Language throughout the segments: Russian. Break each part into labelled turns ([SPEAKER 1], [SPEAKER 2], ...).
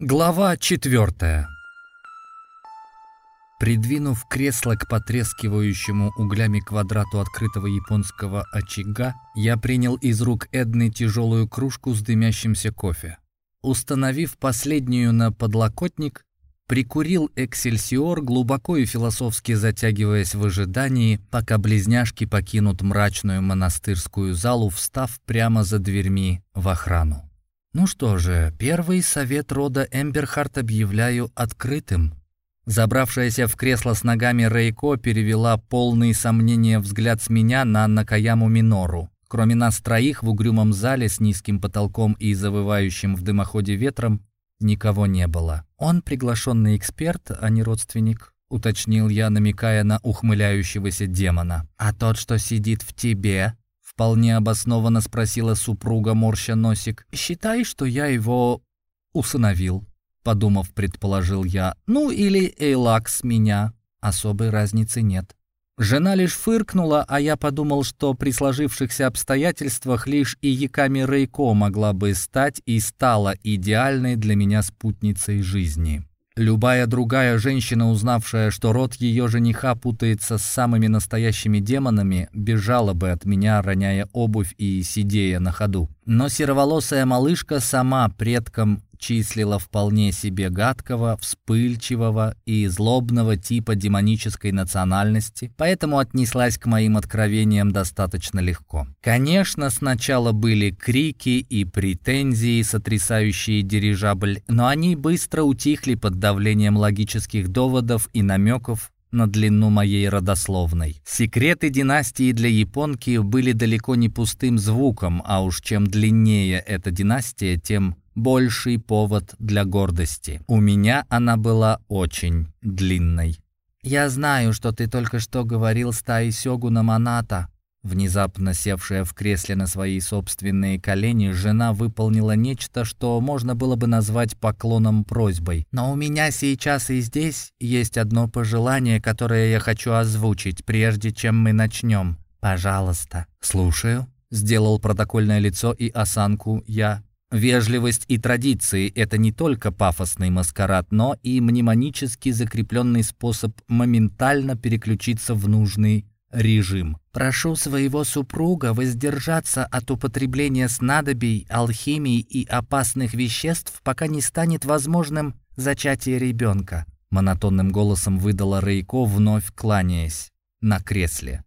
[SPEAKER 1] Глава четвертая. Придвинув кресло к потрескивающему углями квадрату открытого японского очага, я принял из рук Эдны тяжелую кружку с дымящимся кофе. Установив последнюю на подлокотник, прикурил эксельсиор, глубоко и философски затягиваясь в ожидании, пока близняшки покинут мрачную монастырскую залу, встав прямо за дверьми в охрану. Ну что же, первый совет рода Эмберхарт объявляю открытым. Забравшаяся в кресло с ногами Рейко перевела полный сомнения взгляд с меня на Накаяму Минору. Кроме нас троих в угрюмом зале с низким потолком и завывающим в дымоходе ветром никого не было. Он приглашенный эксперт, а не родственник, уточнил я, намекая на ухмыляющегося демона. А тот, что сидит в тебе, Вполне обоснованно спросила супруга, морща носик. «Считай, что я его усыновил», — подумав, предположил я. «Ну или Эйлакс меня. Особой разницы нет». Жена лишь фыркнула, а я подумал, что при сложившихся обстоятельствах лишь и Яками Рейко могла бы стать и стала идеальной для меня спутницей жизни. Любая другая женщина, узнавшая, что род ее жениха путается с самыми настоящими демонами, бежала бы от меня, роняя обувь и сидея на ходу. Но сероволосая малышка сама предкам числила вполне себе гадкого, вспыльчивого и злобного типа демонической национальности, поэтому отнеслась к моим откровениям достаточно легко. Конечно, сначала были крики и претензии, сотрясающие дирижабль, но они быстро утихли под давлением логических доводов и намеков на длину моей родословной. Секреты династии для японки были далеко не пустым звуком, а уж чем длиннее эта династия, тем больший повод для гордости. У меня она была очень длинной. «Я знаю, что ты только что говорил с Таи Сёгуна Маната». Внезапно севшая в кресле на свои собственные колени, жена выполнила нечто, что можно было бы назвать поклоном-просьбой. «Но у меня сейчас и здесь есть одно пожелание, которое я хочу озвучить, прежде чем мы начнем. Пожалуйста». «Слушаю», — сделал протокольное лицо и осанку я. Вежливость и традиции – это не только пафосный маскарад, но и мнемонически закрепленный способ моментально переключиться в нужный режим. Прошу своего супруга воздержаться от употребления снадобий, алхимии и опасных веществ, пока не станет возможным зачатие ребенка. Монотонным голосом выдала Рейко, вновь кланяясь на кресле.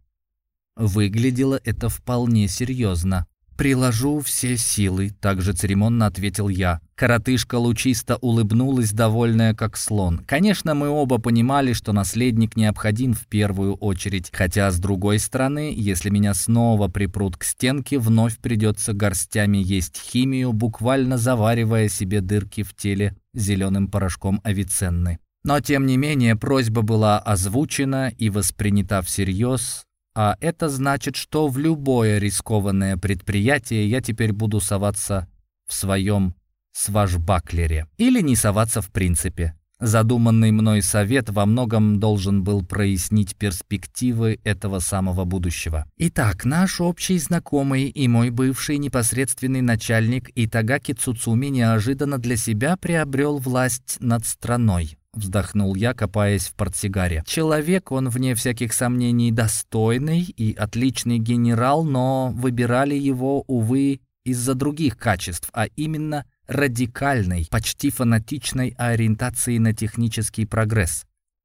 [SPEAKER 1] Выглядело это вполне серьезно. «Приложу все силы», — также церемонно ответил я. Коротышка лучисто улыбнулась, довольная как слон. Конечно, мы оба понимали, что наследник необходим в первую очередь, хотя, с другой стороны, если меня снова припрут к стенке, вновь придется горстями есть химию, буквально заваривая себе дырки в теле зеленым порошком авиценны. Но, тем не менее, просьба была озвучена и воспринята всерьез, а это значит, что в любое рискованное предприятие я теперь буду соваться в своем сважбаклере. Или не соваться в принципе. Задуманный мной совет во многом должен был прояснить перспективы этого самого будущего. Итак, наш общий знакомый и мой бывший непосредственный начальник Итагаки Цуцуми неожиданно для себя приобрел власть над страной. Вздохнул я, копаясь в портсигаре. Человек, он, вне всяких сомнений, достойный и отличный генерал, но выбирали его, увы, из-за других качеств, а именно радикальной, почти фанатичной ориентации на технический прогресс.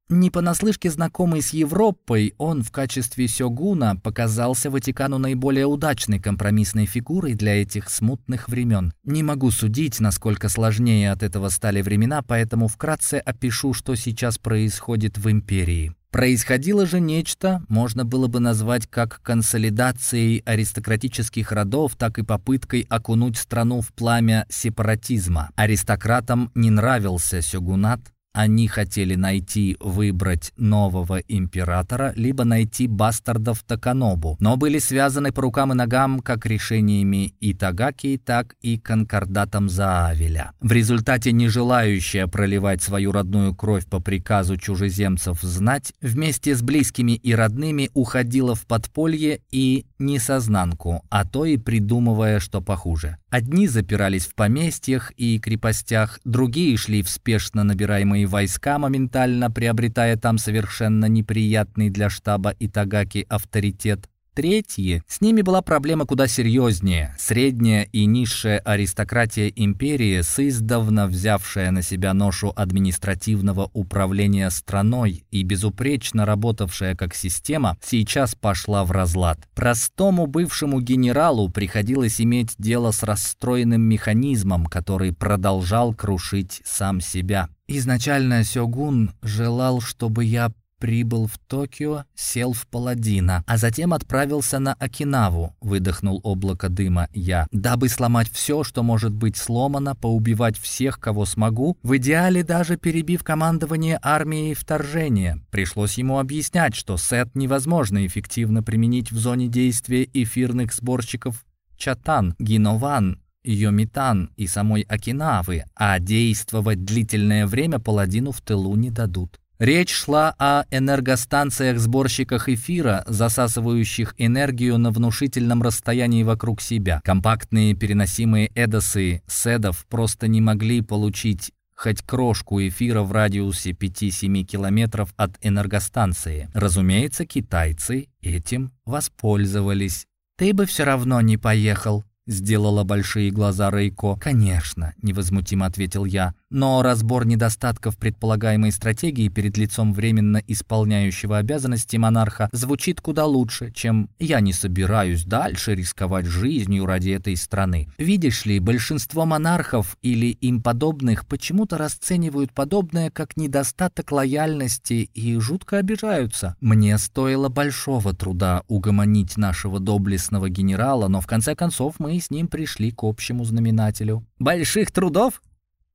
[SPEAKER 1] Не понаслышке знакомый с Европой, он в качестве сёгуна показался Ватикану наиболее удачной компромиссной фигурой для этих смутных времен. Не могу судить, насколько сложнее от этого стали времена, поэтому вкратце опишу, что сейчас происходит в империи. Происходило же нечто, можно было бы назвать как консолидацией аристократических родов, так и попыткой окунуть страну в пламя сепаратизма. Аристократам не нравился сёгунат, Они хотели найти, выбрать нового императора, либо найти бастардов Таканобу, но были связаны по рукам и ногам как решениями Итагаки, так и конкордатом Заавеля. В результате не желающая проливать свою родную кровь по приказу чужеземцев знать, вместе с близкими и родными уходила в подполье и несознанку, а то и придумывая, что похуже. Одни запирались в поместьях и крепостях, другие шли в спешно набираемые и войска, моментально приобретая там совершенно неприятный для штаба Итагаки авторитет. Третьи, с ними была проблема куда серьезнее. Средняя и низшая аристократия империи, сыздавна взявшая на себя ношу административного управления страной и безупречно работавшая как система, сейчас пошла в разлад. Простому бывшему генералу приходилось иметь дело с расстроенным механизмом, который продолжал крушить сам себя. Изначально Сёгун желал, чтобы я прибыл в Токио, сел в Паладина, а затем отправился на Окинаву, выдохнул облако дыма я, дабы сломать все, что может быть сломано, поубивать всех, кого смогу, в идеале даже перебив командование армией вторжения. Пришлось ему объяснять, что сет невозможно эффективно применить в зоне действия эфирных сборщиков Чатан, Гинован, Йомитан и самой Окинавы, а действовать длительное время паладину в тылу не дадут. Речь шла о энергостанциях-сборщиках эфира, засасывающих энергию на внушительном расстоянии вокруг себя. Компактные переносимые эдосы седов просто не могли получить хоть крошку эфира в радиусе 5-7 километров от энергостанции. Разумеется, китайцы этим воспользовались. «Ты бы все равно не поехал», Сделала большие глаза Рейко. «Конечно», — невозмутимо ответил я. «Но разбор недостатков предполагаемой стратегии перед лицом временно исполняющего обязанности монарха звучит куда лучше, чем «я не собираюсь дальше рисковать жизнью ради этой страны». Видишь ли, большинство монархов или им подобных почему-то расценивают подобное как недостаток лояльности и жутко обижаются. Мне стоило большого труда угомонить нашего доблестного генерала, но в конце концов мы с ним пришли к общему знаменателю. «Больших трудов?»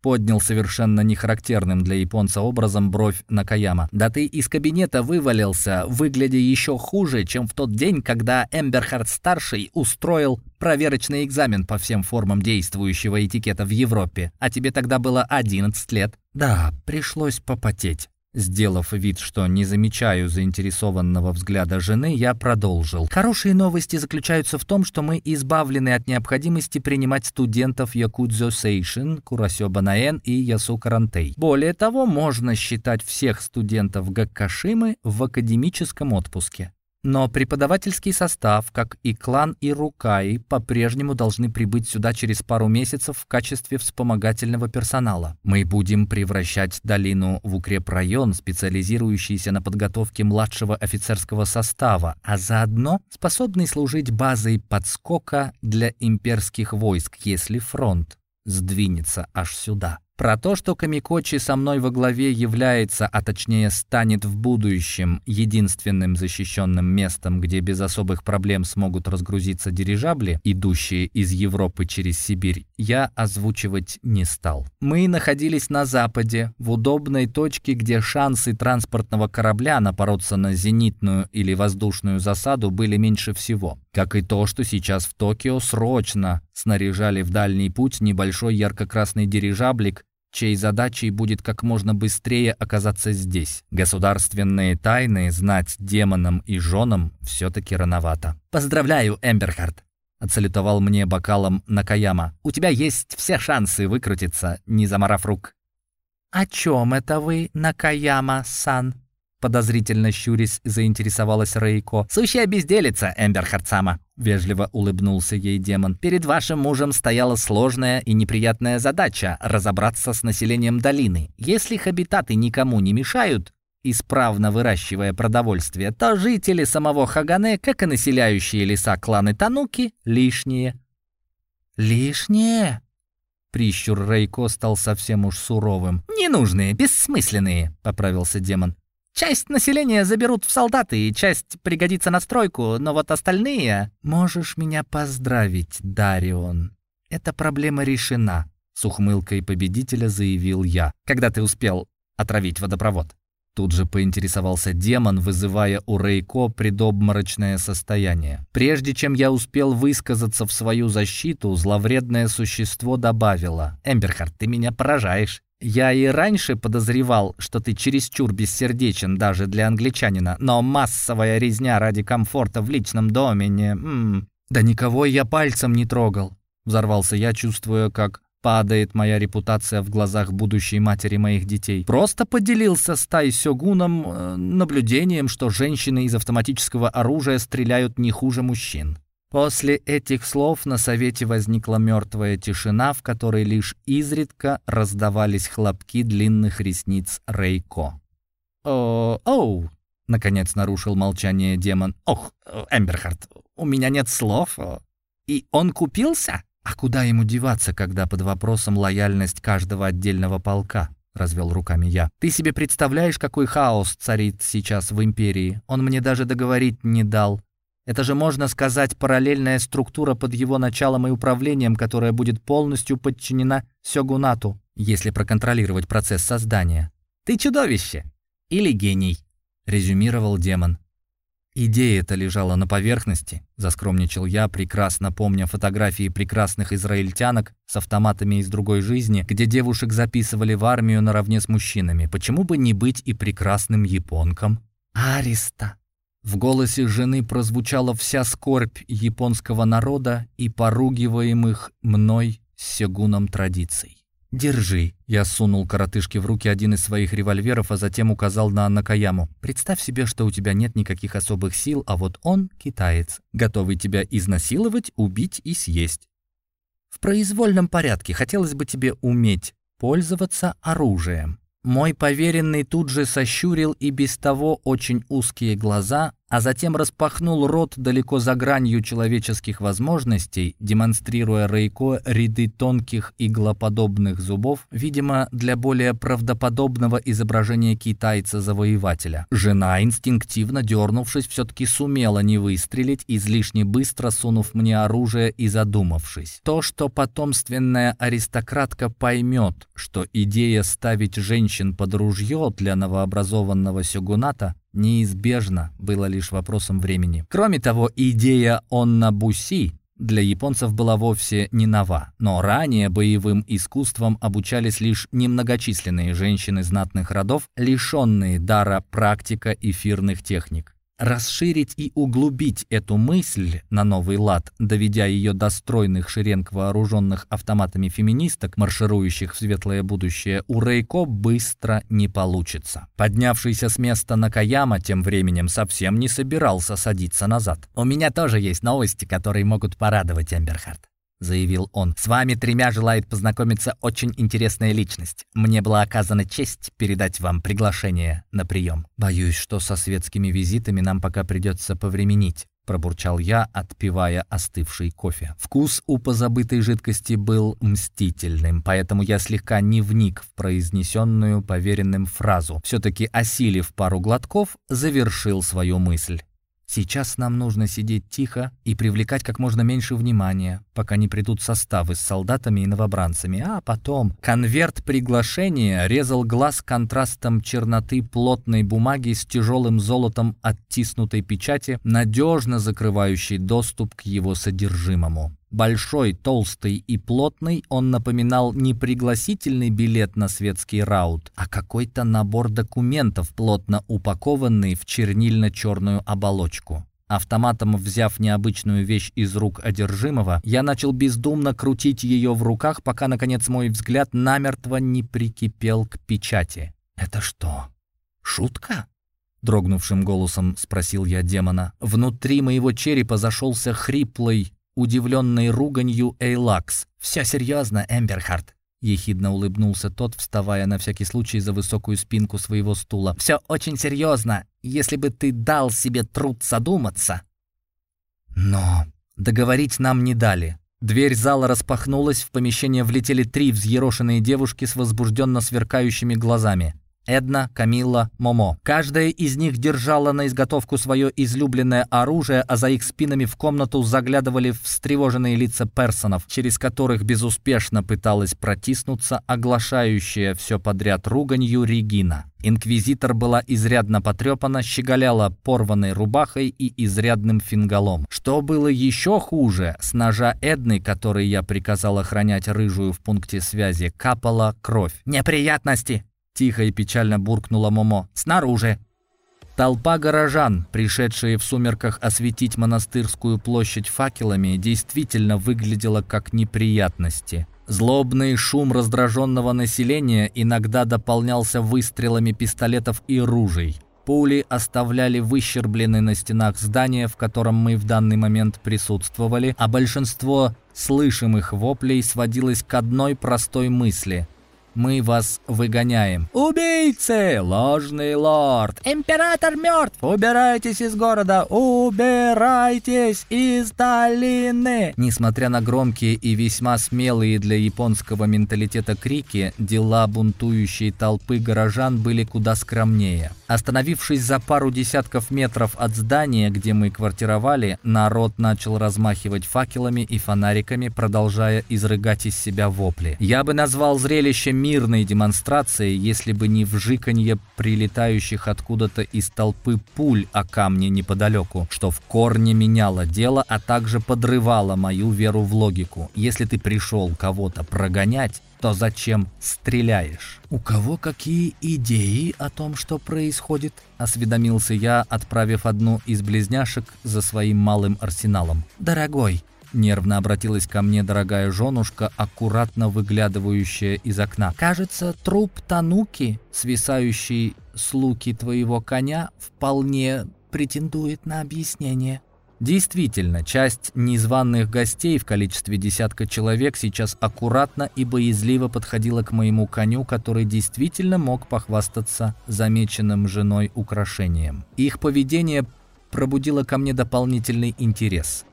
[SPEAKER 1] Поднял совершенно нехарактерным для японца образом бровь Накаяма. «Да ты из кабинета вывалился, выглядя еще хуже, чем в тот день, когда Эмберхард-старший устроил проверочный экзамен по всем формам действующего этикета в Европе. А тебе тогда было 11 лет». «Да, пришлось попотеть». Сделав вид, что не замечаю заинтересованного взгляда жены, я продолжил. Хорошие новости заключаются в том, что мы избавлены от необходимости принимать студентов Якудзо Сейшин, Курасё Банаэн и Ясу Карантей. Более того, можно считать всех студентов Гаккашимы в академическом отпуске. Но преподавательский состав, как и клан и Рукаи, по-прежнему должны прибыть сюда через пару месяцев в качестве вспомогательного персонала. Мы будем превращать долину в укрепрайон, специализирующийся на подготовке младшего офицерского состава, а заодно способный служить базой подскока для имперских войск, если фронт сдвинется аж сюда. Про то, что Камикочи со мной во главе является, а точнее станет в будущем единственным защищенным местом, где без особых проблем смогут разгрузиться дирижабли, идущие из Европы через Сибирь, я озвучивать не стал. Мы находились на западе, в удобной точке, где шансы транспортного корабля напороться на зенитную или воздушную засаду были меньше всего. Как и то, что сейчас в Токио срочно снаряжали в дальний путь небольшой ярко-красный дирижаблик, чьей задачей будет как можно быстрее оказаться здесь. Государственные тайны знать демонам и женам все-таки рановато. «Поздравляю, Эмберхард!» — отсалютовал мне бокалом Накаяма. «У тебя есть все шансы выкрутиться, не заморав рук». «О чем это вы, Накаяма-сан?» Подозрительно щурясь, заинтересовалась Рейко. «Сущая безделица, Эмбер Харцама!» Вежливо улыбнулся ей демон. «Перед вашим мужем стояла сложная и неприятная задача — разобраться с населением долины. Если хабитаты никому не мешают, исправно выращивая продовольствие, то жители самого Хагане, как и населяющие леса кланы Тануки, лишние». «Лишние?» Прищур Рейко стал совсем уж суровым. «Ненужные, бессмысленные», — поправился демон. Часть населения заберут в солдаты, и часть пригодится на стройку, но вот остальные... Можешь меня поздравить, Дарион. Эта проблема решена, с ухмылкой победителя заявил я. Когда ты успел отравить водопровод. Тут же поинтересовался демон, вызывая у Рейко предобморочное состояние. Прежде чем я успел высказаться в свою защиту, зловредное существо добавило. «Эмберхард, ты меня поражаешь. Я и раньше подозревал, что ты чересчур бессердечен даже для англичанина, но массовая резня ради комфорта в личном доме не... М -м. Да никого я пальцем не трогал. Взорвался я, чувствуя, как падает моя репутация в глазах будущей матери моих детей. Просто поделился с Тай Сёгуном э, наблюдением, что женщины из автоматического оружия стреляют не хуже мужчин. После этих слов на совете возникла мертвая тишина, в которой лишь изредка раздавались хлопки длинных ресниц Рейко. «О, оу!» — наконец нарушил молчание демон. «Ох, Эмберхард, у меня нет слов. И он купился?» «А куда ему деваться, когда под вопросом лояльность каждого отдельного полка?» — развел руками я. «Ты себе представляешь, какой хаос царит сейчас в империи? Он мне даже договорить не дал. Это же, можно сказать, параллельная структура под его началом и управлением, которая будет полностью подчинена Сёгунату, если проконтролировать процесс создания. Ты чудовище! Или гений!» — резюмировал демон. Идея-то лежала на поверхности, заскромничал я, прекрасно помня фотографии прекрасных израильтянок с автоматами из другой жизни, где девушек записывали в армию наравне с мужчинами. Почему бы не быть и прекрасным японком? Ариста. В голосе жены прозвучала вся скорбь японского народа и поругиваемых мной сегуном традиций. «Держи». Я сунул коротышке в руки один из своих револьверов, а затем указал на Накаяму. «Представь себе, что у тебя нет никаких особых сил, а вот он — китаец, готовый тебя изнасиловать, убить и съесть. В произвольном порядке хотелось бы тебе уметь пользоваться оружием». Мой поверенный тут же сощурил и без того очень узкие глаза, а затем распахнул рот далеко за гранью человеческих возможностей, демонстрируя Рейко ряды тонких иглоподобных зубов, видимо, для более правдоподобного изображения китайца-завоевателя. Жена, инстинктивно дернувшись, все-таки сумела не выстрелить, излишне быстро сунув мне оружие и задумавшись. То, что потомственная аристократка поймет, что идея ставить женщин под ружье для новообразованного сёгуната неизбежно было лишь вопросом времени. Кроме того, идея «оннабуси» для японцев была вовсе не нова, но ранее боевым искусством обучались лишь немногочисленные женщины знатных родов, лишенные дара практика эфирных техник. Расширить и углубить эту мысль на новый лад, доведя ее до стройных шеренг вооруженных автоматами феминисток, марширующих в светлое будущее, у Рейко быстро не получится. Поднявшийся с места Накаяма тем временем совсем не собирался садиться назад. «У меня тоже есть новости, которые могут порадовать Эмберхард. — заявил он. «С вами тремя желает познакомиться очень интересная личность. Мне была оказана честь передать вам приглашение на прием. Боюсь, что со светскими визитами нам пока придется повременить» пробурчал я, отпивая остывший кофе. Вкус у позабытой жидкости был мстительным, поэтому я слегка не вник в произнесенную поверенным фразу. Все-таки осилив пару глотков, завершил свою мысль. Сейчас нам нужно сидеть тихо и привлекать как можно меньше внимания, пока не придут составы с солдатами и новобранцами, а потом... Конверт приглашения резал глаз контрастом черноты плотной бумаги с тяжелым золотом оттиснутой печати, надежно закрывающей доступ к его содержимому. Большой, толстый и плотный, он напоминал не пригласительный билет на светский раут, а какой-то набор документов, плотно упакованный в чернильно-черную оболочку. Автоматом взяв необычную вещь из рук одержимого, я начал бездумно крутить ее в руках, пока, наконец, мой взгляд намертво не прикипел к печати. «Это что, шутка?» Дрогнувшим голосом спросил я демона. Внутри моего черепа зашелся хриплый, удивленной руганью Эйлакс. «Все серьезно, Эмберхард», — ехидно улыбнулся тот, вставая на всякий случай за высокую спинку своего стула. «Все очень серьезно, если бы ты дал себе труд задуматься». Но договорить нам не дали. Дверь зала распахнулась, в помещение влетели три взъерошенные девушки с возбужденно сверкающими глазами. Эдна, Камилла, Момо. Каждая из них держала на изготовку свое излюбленное оружие, а за их спинами в комнату заглядывали встревоженные лица персонов, через которых безуспешно пыталась протиснуться оглашающая все подряд руганью Регина. Инквизитор была изрядно потрепана, щеголяла порванной рубахой и изрядным фингалом. Что было еще хуже, с ножа Эдны, которой я приказал охранять рыжую в пункте связи, капала кровь. «Неприятности!» — тихо и печально буркнула Момо. «Снаружи!» Толпа горожан, пришедшие в сумерках осветить монастырскую площадь факелами, действительно выглядела как неприятности. Злобный шум раздраженного населения иногда дополнялся выстрелами пистолетов и ружей. Пули оставляли выщерблены на стенах здания, в котором мы в данный момент присутствовали, а большинство слышимых воплей сводилось к одной простой мысли – мы вас выгоняем. Убийцы! Ложный лорд! Император мертв! Убирайтесь из города! Убирайтесь из долины! Несмотря на громкие и весьма смелые для японского менталитета крики, дела бунтующей толпы горожан были куда скромнее. Остановившись за пару десятков метров от здания, где мы квартировали, народ начал размахивать факелами и фонариками, продолжая изрыгать из себя вопли. Я бы назвал зрелище мирной демонстрации, если бы не вжиканье прилетающих откуда-то из толпы пуль о камне неподалеку, что в корне меняло дело, а также подрывало мою веру в логику. Если ты пришел кого-то прогонять, то зачем стреляешь? «У кого какие идеи о том, что происходит?» — осведомился я, отправив одну из близняшек за своим малым арсеналом. «Дорогой, Нервно обратилась ко мне дорогая женушка, аккуратно выглядывающая из окна. «Кажется, труп Тануки, свисающий с луки твоего коня, вполне претендует на объяснение». Действительно, часть незваных гостей в количестве десятка человек сейчас аккуратно и боязливо подходила к моему коню, который действительно мог похвастаться замеченным женой украшением. Их поведение пробудило ко мне дополнительный интерес.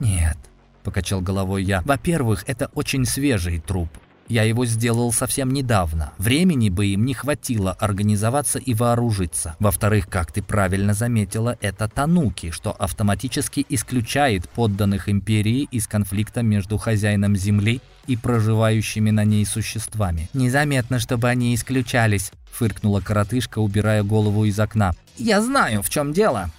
[SPEAKER 1] «Нет», — покачал головой я. «Во-первых, это очень свежий труп. Я его сделал совсем недавно. Времени бы им не хватило организоваться и вооружиться. Во-вторых, как ты правильно заметила, это тануки, что автоматически исключает подданных империи из конфликта между хозяином земли и проживающими на ней существами. «Незаметно, чтобы они исключались», — фыркнула коротышка, убирая голову из окна. «Я знаю, в чем дело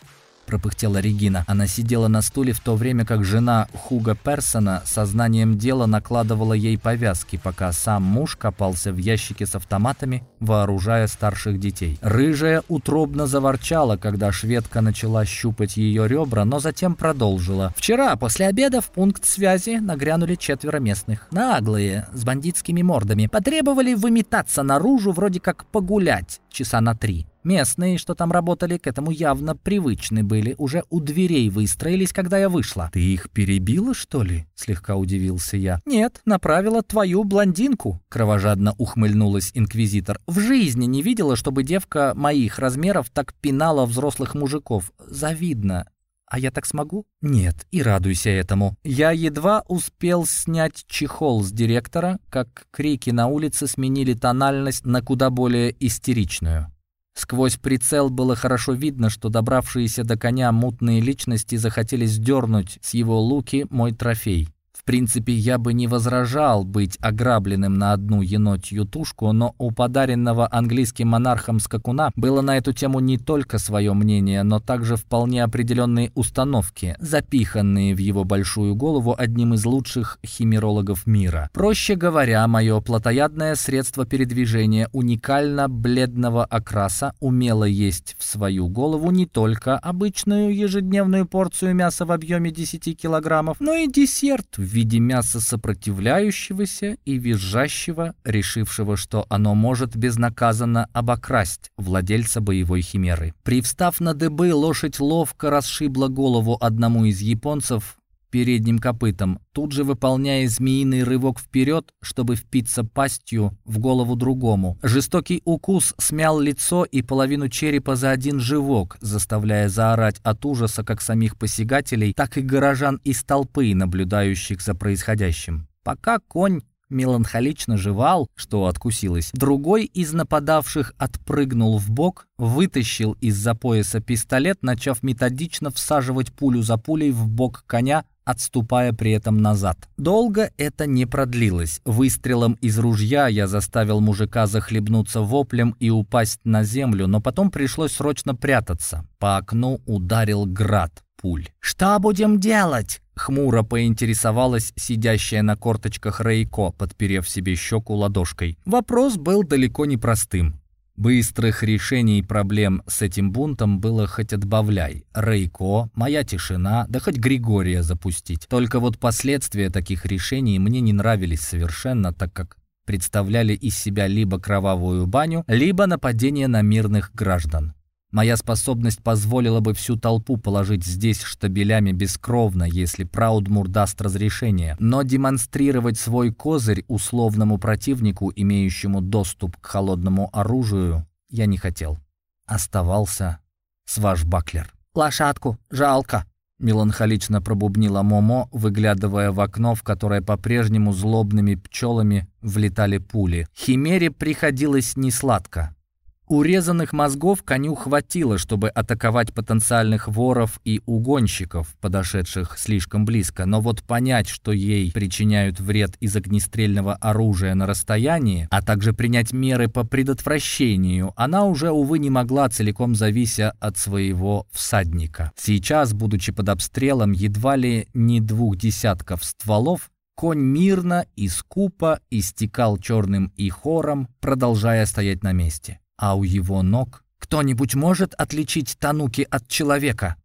[SPEAKER 1] пропыхтела Регина. Она сидела на стуле в то время, как жена Хуга Персона сознанием дела накладывала ей повязки, пока сам муж копался в ящике с автоматами, вооружая старших детей. Рыжая утробно заворчала, когда шведка начала щупать ее ребра, но затем продолжила. «Вчера после обеда в пункт связи нагрянули четверо местных. Наглые, с бандитскими мордами. Потребовали выметаться наружу, вроде как погулять, часа на три. Местные, что там работали, к этому явно привычны были. Уже у дверей выстроились, когда я вышла. «Ты их перебила, что ли?» — слегка удивился я. «Нет, направила твою блондинку», — кровожадно ухмыльнулась инквизитор. «В жизни не видела, чтобы девка моих размеров так пинала взрослых мужиков. Завидно. А я так смогу? Нет, и радуйся этому. Я едва успел снять чехол с директора, как крики на улице сменили тональность на куда более истеричную. Сквозь прицел было хорошо видно, что добравшиеся до коня мутные личности захотели сдернуть с его луки мой трофей принципе, я бы не возражал быть ограбленным на одну енотью тушку, но у подаренного английским монархом скакуна было на эту тему не только свое мнение, но также вполне определенные установки, запиханные в его большую голову одним из лучших химерологов мира. Проще говоря, мое плотоядное средство передвижения уникально бледного окраса умело есть в свою голову не только обычную ежедневную порцию мяса в объеме 10 килограммов, но и десерт в виде мяса сопротивляющегося и визжащего, решившего, что оно может безнаказанно обокрасть владельца боевой химеры. Привстав на дыбы, лошадь ловко расшибла голову одному из японцев, передним копытом, тут же выполняя змеиный рывок вперед, чтобы впиться пастью в голову другому. Жестокий укус смял лицо и половину черепа за один живок, заставляя заорать от ужаса как самих посягателей, так и горожан из толпы, наблюдающих за происходящим. Пока конь меланхолично жевал, что откусилось. Другой из нападавших отпрыгнул в бок, вытащил из-за пояса пистолет, начав методично всаживать пулю за пулей в бок коня, отступая при этом назад. Долго это не продлилось. Выстрелом из ружья я заставил мужика захлебнуться воплем и упасть на землю, но потом пришлось срочно прятаться. По окну ударил град пуль. «Что будем делать?» Хмуро поинтересовалась сидящая на корточках Рейко, подперев себе щеку ладошкой. Вопрос был далеко не простым. Быстрых решений проблем с этим бунтом было хоть отбавляй. Рейко, моя тишина, да хоть Григория запустить. Только вот последствия таких решений мне не нравились совершенно, так как представляли из себя либо кровавую баню, либо нападение на мирных граждан. Моя способность позволила бы всю толпу положить здесь штабелями бескровно, если Праудмур даст разрешение, но демонстрировать свой козырь условному противнику, имеющему доступ к холодному оружию, я не хотел. Оставался свашбаклер. «Лошадку, жалко», — меланхолично пробубнила Момо, выглядывая в окно, в которое по-прежнему злобными пчелами влетали пули. Химере приходилось несладко. Урезанных мозгов коню хватило, чтобы атаковать потенциальных воров и угонщиков, подошедших слишком близко, но вот понять, что ей причиняют вред из огнестрельного оружия на расстоянии, а также принять меры по предотвращению, она уже, увы, не могла, целиком завися от своего всадника. Сейчас, будучи под обстрелом едва ли не двух десятков стволов, Конь мирно и скупо истекал черным и хором, продолжая стоять на месте а у его ног «Кто-нибудь может отличить Тануки от человека?»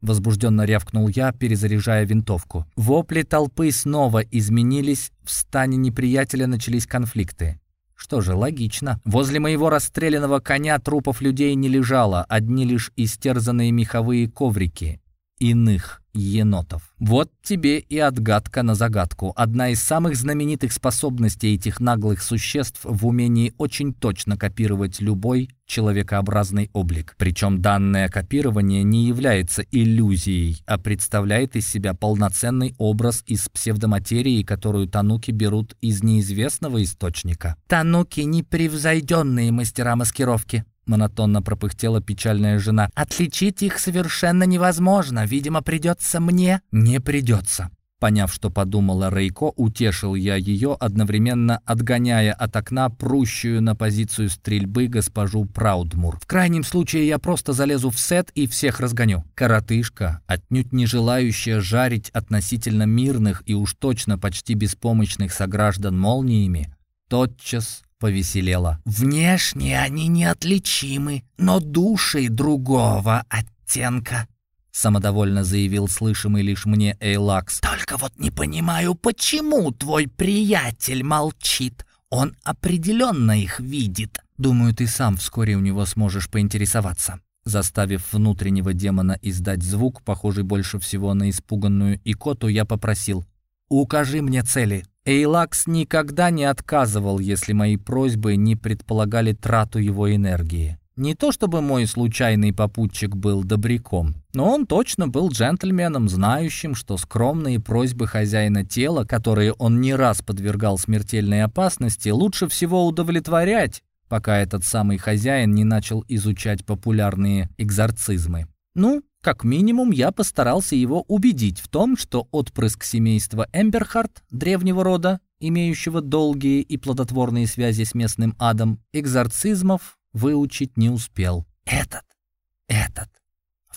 [SPEAKER 1] Возбужденно рявкнул я, перезаряжая винтовку. Вопли толпы снова изменились, в стане неприятеля начались конфликты. Что же, логично. Возле моего расстрелянного коня трупов людей не лежало, одни лишь истерзанные меховые коврики иных енотов. Вот тебе и отгадка на загадку. Одна из самых знаменитых способностей этих наглых существ в умении очень точно копировать любой человекообразный облик. Причем данное копирование не является иллюзией, а представляет из себя полноценный образ из псевдоматерии, которую тануки берут из неизвестного источника. «Тануки — непревзойденные мастера маскировки», монотонно пропыхтела печальная жена. «Отличить их совершенно невозможно. Видимо, придется мне». «Не придется». Поняв, что подумала Рейко, утешил я ее, одновременно отгоняя от окна прущую на позицию стрельбы госпожу Праудмур. В крайнем случае я просто залезу в сет и всех разгоню. Коротышка, отнюдь не желающая жарить относительно мирных и уж точно почти беспомощных сограждан молниями, тотчас повеселела. «Внешне они неотличимы, но души другого оттенка», самодовольно заявил слышимый лишь мне Эйлакс. «Только вот не понимаю, почему твой приятель молчит? Он определенно их видит». «Думаю, ты сам вскоре у него сможешь поинтересоваться». Заставив внутреннего демона издать звук, похожий больше всего на испуганную икоту, я попросил «Укажи мне цели». Эйлакс никогда не отказывал, если мои просьбы не предполагали трату его энергии. Не то чтобы мой случайный попутчик был добряком, но он точно был джентльменом, знающим, что скромные просьбы хозяина тела, которые он не раз подвергал смертельной опасности, лучше всего удовлетворять, пока этот самый хозяин не начал изучать популярные экзорцизмы. Ну, как минимум, я постарался его убедить в том, что отпрыск семейства Эмберхарт, древнего рода, имеющего долгие и плодотворные связи с местным адом, экзорцизмов выучить не успел. Этот, этот,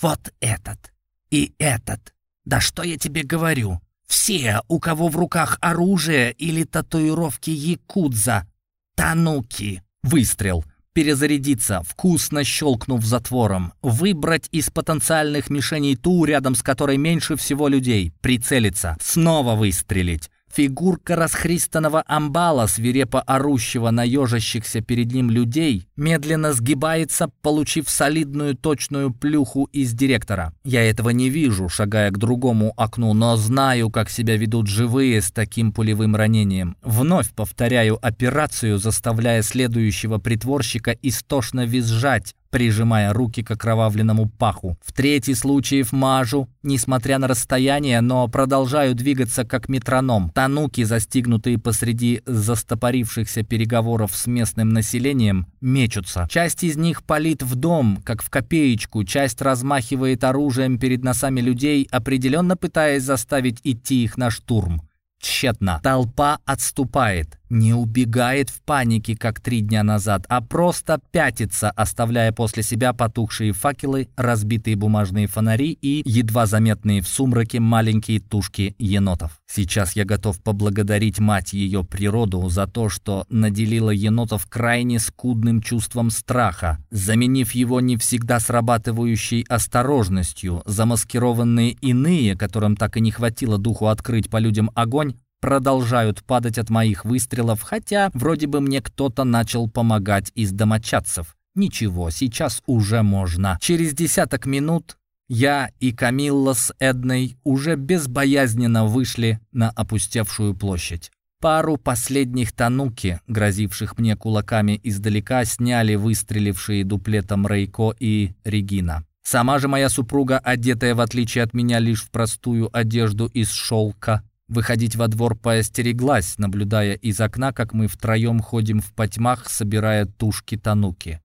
[SPEAKER 1] вот этот и этот. Да что я тебе говорю? Все, у кого в руках оружие или татуировки якудза, тануки. Выстрел перезарядиться, вкусно щелкнув затвором, выбрать из потенциальных мишеней ту, рядом с которой меньше всего людей, прицелиться, снова выстрелить. Фигурка расхристанного амбала, свирепо орущего на ежащихся перед ним людей, медленно сгибается, получив солидную точную плюху из директора. Я этого не вижу, шагая к другому окну, но знаю, как себя ведут живые с таким пулевым ранением. Вновь повторяю операцию, заставляя следующего притворщика истошно визжать, прижимая руки к окровавленному паху. В третий случаев мажу, несмотря на расстояние, но продолжаю двигаться как метроном. Тануки, застигнутые посреди застопорившихся переговоров с местным населением, мечутся. Часть из них палит в дом, как в копеечку, часть размахивает оружием перед носами людей, определенно пытаясь заставить идти их на штурм. Тщетно. Толпа отступает, не убегает в панике, как три дня назад, а просто пятится, оставляя после себя потухшие факелы, разбитые бумажные фонари и едва заметные в сумраке маленькие тушки енотов. Сейчас я готов поблагодарить мать ее природу за то, что наделила енотов крайне скудным чувством страха, заменив его не всегда срабатывающей осторожностью, замаскированные иные, которым так и не хватило духу открыть по людям огонь, продолжают падать от моих выстрелов, хотя вроде бы мне кто-то начал помогать из домочадцев. Ничего, сейчас уже можно. Через десяток минут я и Камилла с Эдной уже безбоязненно вышли на опустевшую площадь. Пару последних тануки, грозивших мне кулаками издалека, сняли выстрелившие дуплетом Рейко и Регина. Сама же моя супруга, одетая в отличие от меня лишь в простую одежду из шелка, Выходить во двор поостереглась, наблюдая из окна, как мы втроем ходим в потьмах, собирая тушки тануки.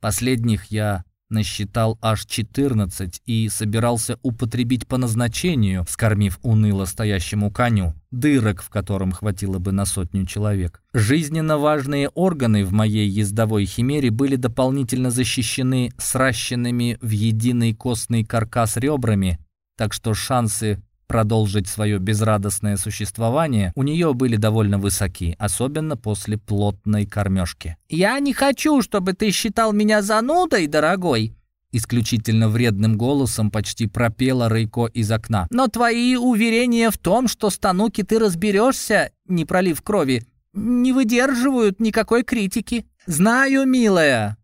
[SPEAKER 1] Последних я насчитал аж 14 и собирался употребить по назначению, скормив уныло стоящему коню, дырок, в котором хватило бы на сотню человек. Жизненно важные органы в моей ездовой химере были дополнительно защищены сращенными в единый костный каркас ребрами, так что шансы продолжить свое безрадостное существование у нее были довольно высоки, особенно после плотной кормежки. «Я не хочу, чтобы ты считал меня занудой, дорогой!» Исключительно вредным голосом почти пропела Рейко из окна. «Но твои уверения в том, что с Тануки ты разберешься, не пролив крови, не выдерживают никакой критики. Знаю, милая,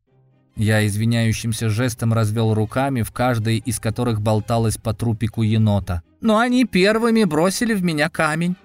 [SPEAKER 1] я извиняющимся жестом развел руками, в каждой из которых болталась по трупику енота но они первыми бросили в меня камень.